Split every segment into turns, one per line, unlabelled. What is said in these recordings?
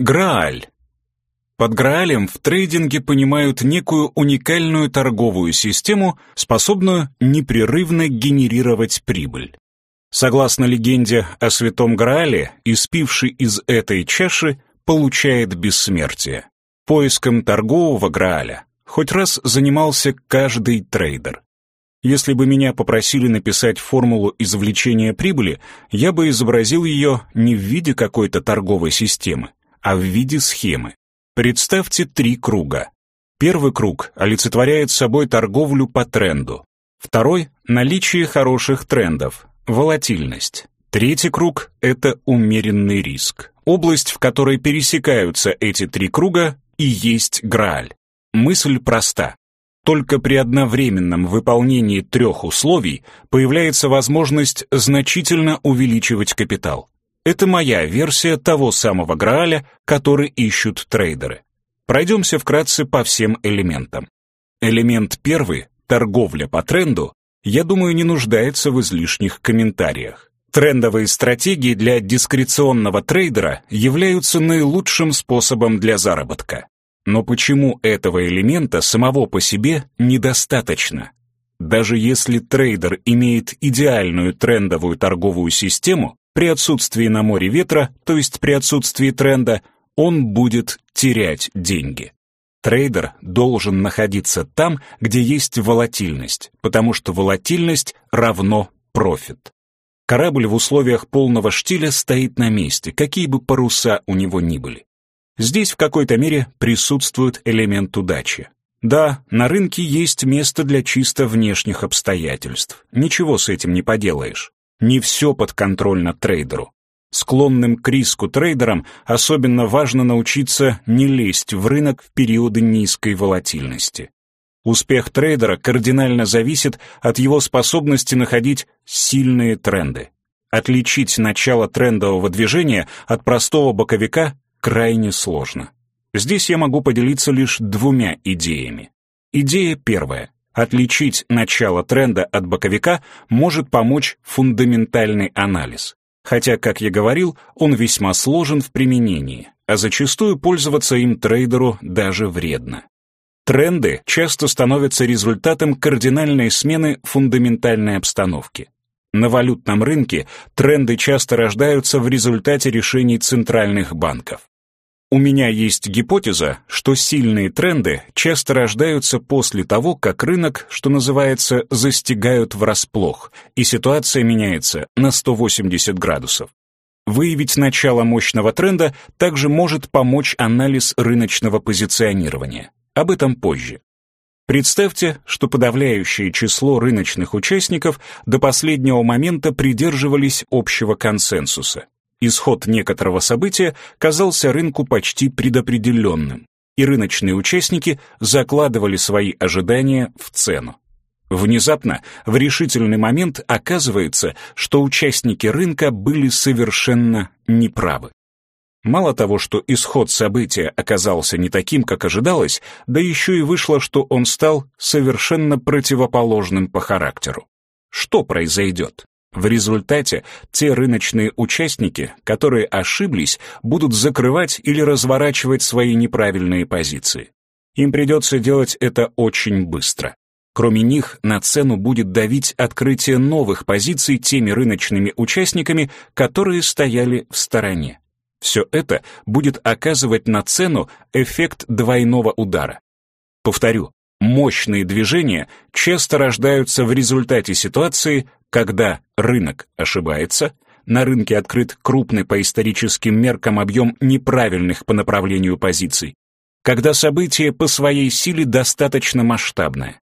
Грааль. Под Граалем в трейдинге понимают некую уникальную торговую систему, способную непрерывно генерировать прибыль. Согласно легенде о святом Граале, испивший из этой чаши получает бессмертие. Поиском торгового Грааля хоть раз занимался каждый трейдер. Если бы меня попросили написать формулу извлечения прибыли, я бы изобразил ее не в виде какой-то торговой системы, а в виде схемы. Представьте три круга. Первый круг олицетворяет собой торговлю по тренду. Второй — наличие хороших трендов, волатильность. Третий круг — это умеренный риск. Область, в которой пересекаются эти три круга, и есть Грааль. Мысль проста. Только при одновременном выполнении трех условий появляется возможность значительно увеличивать капитал. Это моя версия того самого Грааля, который ищут трейдеры. Пройдемся вкратце по всем элементам. Элемент первый, торговля по тренду, я думаю, не нуждается в излишних комментариях. Трендовые стратегии для дискреционного трейдера являются наилучшим способом для заработка. Но почему этого элемента самого по себе недостаточно? Даже если трейдер имеет идеальную трендовую торговую систему, при отсутствии на море ветра, то есть при отсутствии тренда, он будет терять деньги. Трейдер должен находиться там, где есть волатильность, потому что волатильность равно профит. Корабль в условиях полного штиля стоит на месте, какие бы паруса у него ни были. Здесь в какой-то мере присутствует элемент удачи. Да, на рынке есть место для чисто внешних обстоятельств. Ничего с этим не поделаешь. Не все подконтрольно трейдеру. Склонным к риску трейдерам особенно важно научиться не лезть в рынок в периоды низкой волатильности. Успех трейдера кардинально зависит от его способности находить сильные тренды. Отличить начало трендового движения от простого боковика крайне сложно. Здесь я могу поделиться лишь двумя идеями. Идея первая. Отличить начало тренда от боковика может помочь фундаментальный анализ. Хотя, как я говорил, он весьма сложен в применении, а зачастую пользоваться им трейдеру даже вредно. Тренды часто становятся результатом кардинальной смены фундаментальной обстановки. На валютном рынке тренды часто рождаются в результате решений центральных банков. У меня есть гипотеза, что сильные тренды часто рождаются после того, как рынок, что называется, застигают врасплох, и ситуация меняется на 180 градусов. Выявить начало мощного тренда также может помочь анализ рыночного позиционирования. Об этом позже. Представьте, что подавляющее число рыночных участников до последнего момента придерживались общего консенсуса. Исход некоторого события казался рынку почти предопределенным, и рыночные участники закладывали свои ожидания в цену. Внезапно, в решительный момент оказывается, что участники рынка были совершенно неправы. Мало того, что исход события оказался не таким, как ожидалось, да еще и вышло, что он стал совершенно противоположным по характеру. Что произойдет? В результате те рыночные участники, которые ошиблись, будут закрывать или разворачивать свои неправильные позиции. Им придется делать это очень быстро. Кроме них, на цену будет давить открытие новых позиций теми рыночными участниками, которые стояли в стороне. Все это будет оказывать на цену эффект двойного удара. Повторю, мощные движения часто рождаются в результате ситуации, когда рынок ошибается, на рынке открыт крупный по историческим меркам объем неправильных по направлению позиций, когда событие по своей силе достаточно масштабное.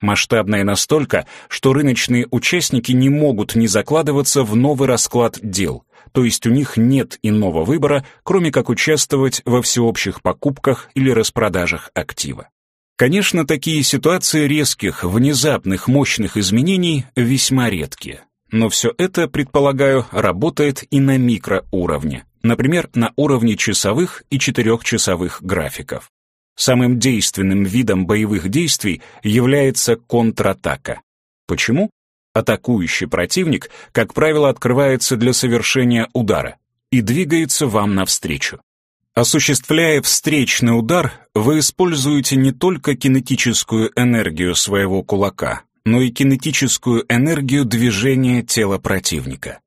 Масштабное настолько, что рыночные участники не могут не закладываться в новый расклад дел, то есть у них нет иного выбора, кроме как участвовать во всеобщих покупках или распродажах актива. Конечно, такие ситуации резких, внезапных, мощных изменений весьма редкие. Но все это, предполагаю, работает и на микроуровне, например, на уровне часовых и четырехчасовых графиков. Самым действенным видом боевых действий является контратака. Почему? Атакующий противник, как правило, открывается для совершения удара и двигается вам навстречу. Осуществляя встречный удар, вы используете не только кинетическую энергию своего кулака, но и кинетическую энергию движения тела противника.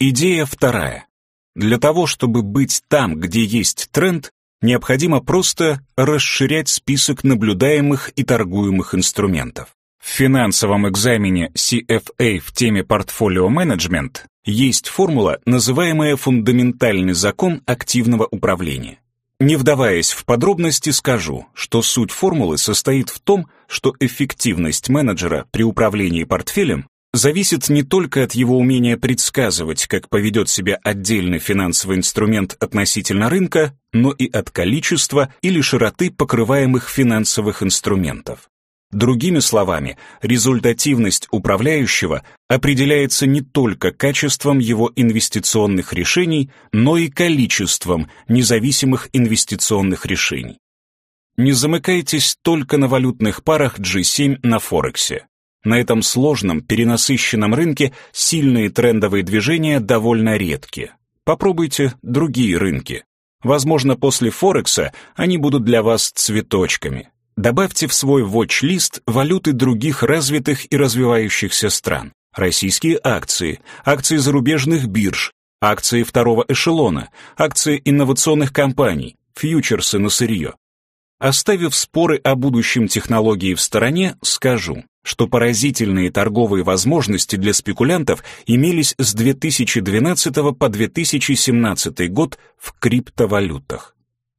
Идея вторая. Для того, чтобы быть там, где есть тренд, необходимо просто расширять список наблюдаемых и торгуемых инструментов. В финансовом экзамене CFA в теме портфолио менеджмент есть формула, называемая фундаментальный закон активного управления. Не вдаваясь в подробности, скажу, что суть формулы состоит в том, что эффективность менеджера при управлении портфелем зависит не только от его умения предсказывать, как поведет себя отдельный финансовый инструмент относительно рынка, но и от количества или широты покрываемых финансовых инструментов. Другими словами, результативность управляющего определяется не только качеством его инвестиционных решений, но и количеством независимых инвестиционных решений. Не замыкайтесь только на валютных парах G7 на Форексе. На этом сложном, перенасыщенном рынке сильные трендовые движения довольно редки. Попробуйте другие рынки. Возможно, после Форекса они будут для вас цветочками. Добавьте в свой watch-лист валюты других развитых и развивающихся стран. Российские акции, акции зарубежных бирж, акции второго эшелона, акции инновационных компаний, фьючерсы на сырье. Оставив споры о будущем технологии в стороне, скажу, что поразительные торговые возможности для спекулянтов имелись с 2012 по 2017 год в криптовалютах.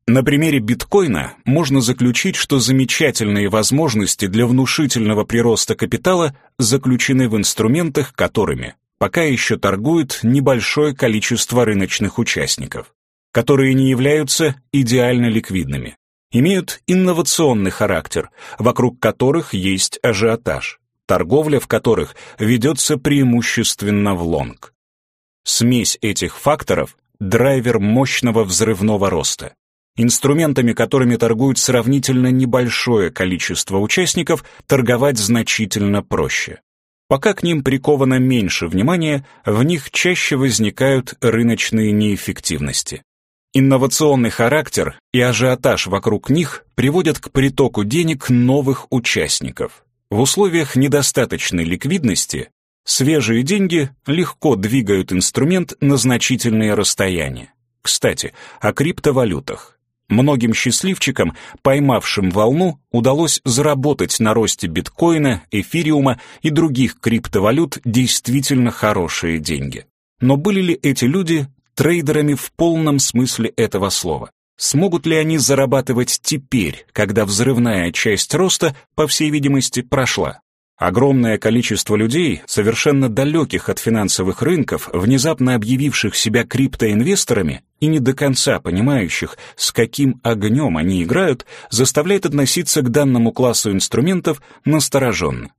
На примере биткоина можно заключить, что замечательные возможности для внушительного прироста капитала заключены в инструментах, которыми пока еще торгует небольшое количество рыночных участников, которые не являются идеально ликвидными, имеют инновационный характер, вокруг которых есть ажиотаж, торговля в которых ведется преимущественно в лонг. Смесь этих факторов – драйвер мощного взрывного роста. Инструментами, которыми торгуют сравнительно небольшое количество участников, торговать значительно проще. Пока к ним приковано меньше внимания, в них чаще возникают рыночные неэффективности. Инновационный характер и ажиотаж вокруг них приводят к притоку денег новых участников. В условиях недостаточной ликвидности свежие деньги легко двигают инструмент на значительные расстояния. Кстати, о криптовалютах. Многим счастливчикам, поймавшим волну, удалось заработать на росте биткоина, эфириума и других криптовалют действительно хорошие деньги. Но были ли эти люди трейдерами в полном смысле этого слова? Смогут ли они зарабатывать теперь, когда взрывная часть роста, по всей видимости, прошла? Огромное количество людей, совершенно далеких от финансовых рынков, внезапно объявивших себя криптоинвесторами и не до конца понимающих, с каким огнем они играют, заставляет относиться к данному классу инструментов настороженно.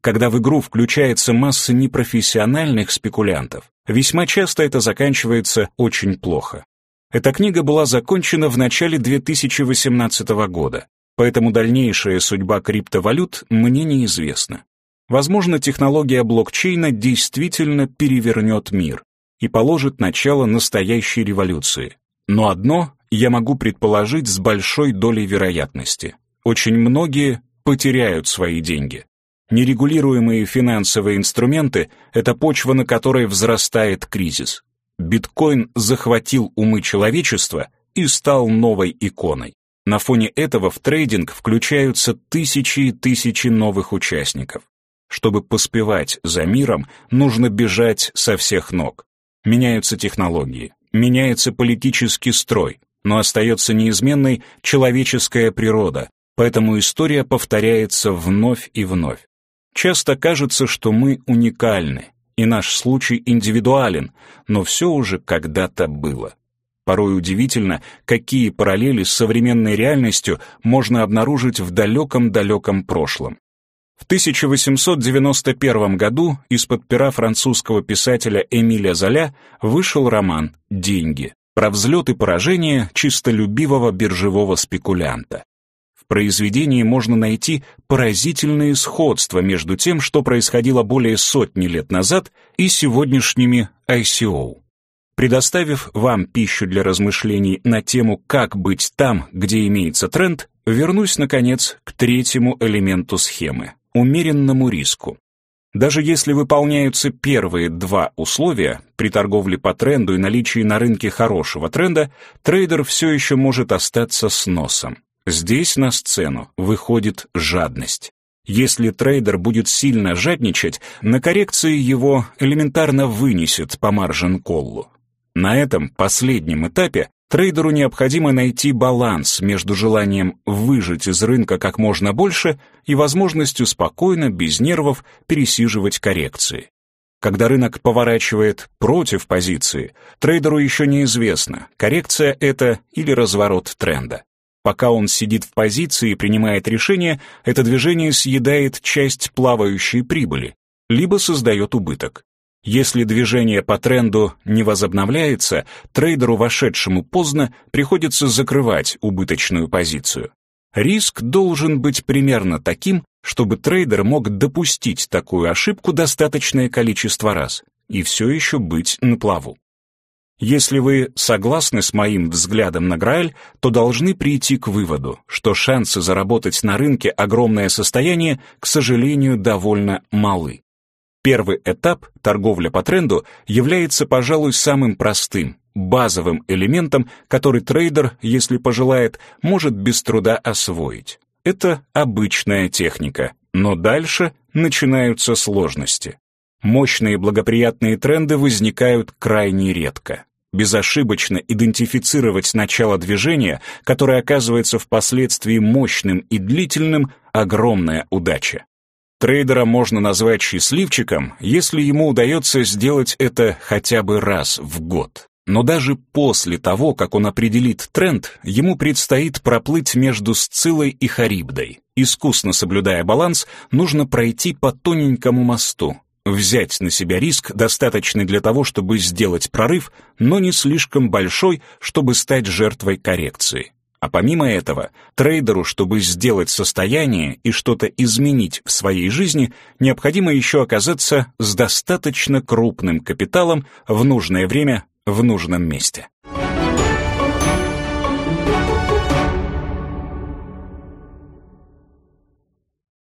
Когда в игру включается масса непрофессиональных спекулянтов, весьма часто это заканчивается очень плохо. Эта книга была закончена в начале 2018 года, поэтому дальнейшая судьба криптовалют мне неизвестна. Возможно, технология блокчейна действительно перевернет мир и положит начало настоящей революции. Но одно я могу предположить с большой долей вероятности. Очень многие потеряют свои деньги. Нерегулируемые финансовые инструменты — это почва, на которой взрастает кризис. Биткоин захватил умы человечества и стал новой иконой. На фоне этого в трейдинг включаются тысячи и тысячи новых участников. Чтобы поспевать за миром, нужно бежать со всех ног. Меняются технологии, меняется политический строй, но остается неизменной человеческая природа, поэтому история повторяется вновь и вновь. Часто кажется, что мы уникальны, и наш случай индивидуален, но все уже когда-то было. Порой удивительно, какие параллели с современной реальностью можно обнаружить в далеком-далеком прошлом. В 1891 году из-под пера французского писателя Эмиля Золя вышел роман «Деньги» про взлет и поражение чистолюбивого биржевого спекулянта. В произведении можно найти поразительные сходства между тем, что происходило более сотни лет назад, и сегодняшними ICO. Предоставив вам пищу для размышлений на тему «Как быть там, где имеется тренд», вернусь, наконец, к третьему элементу схемы — умеренному риску. Даже если выполняются первые два условия, при торговле по тренду и наличии на рынке хорошего тренда, трейдер все еще может остаться с носом. Здесь на сцену выходит жадность. Если трейдер будет сильно жадничать, на коррекции его элементарно вынесет по маржин-коллу. На этом последнем этапе трейдеру необходимо найти баланс между желанием выжать из рынка как можно больше и возможностью спокойно, без нервов, пересиживать коррекции. Когда рынок поворачивает против позиции, трейдеру еще неизвестно, коррекция это или разворот тренда. Пока он сидит в позиции и принимает решение, это движение съедает часть плавающей прибыли, либо создает убыток. Если движение по тренду не возобновляется, трейдеру, вошедшему поздно, приходится закрывать убыточную позицию. Риск должен быть примерно таким, чтобы трейдер мог допустить такую ошибку достаточное количество раз и все еще быть на плаву. Если вы согласны с моим взглядом на Грааль, то должны прийти к выводу, что шансы заработать на рынке огромное состояние, к сожалению, довольно малы. Первый этап, торговля по тренду, является, пожалуй, самым простым, базовым элементом, который трейдер, если пожелает, может без труда освоить. Это обычная техника, но дальше начинаются сложности. Мощные благоприятные тренды возникают крайне редко. Безошибочно идентифицировать начало движения, которое оказывается впоследствии мощным и длительным, огромная удача. Трейдера можно назвать счастливчиком, если ему удается сделать это хотя бы раз в год. Но даже после того, как он определит тренд, ему предстоит проплыть между Сцилой и Харибдой. Искусно соблюдая баланс, нужно пройти по тоненькому мосту, взять на себя риск, достаточный для того, чтобы сделать прорыв, но не слишком большой, чтобы стать жертвой коррекции. А помимо этого, трейдеру, чтобы сделать состояние и что-то изменить в своей жизни, необходимо еще оказаться с достаточно крупным капиталом в нужное время в нужном месте.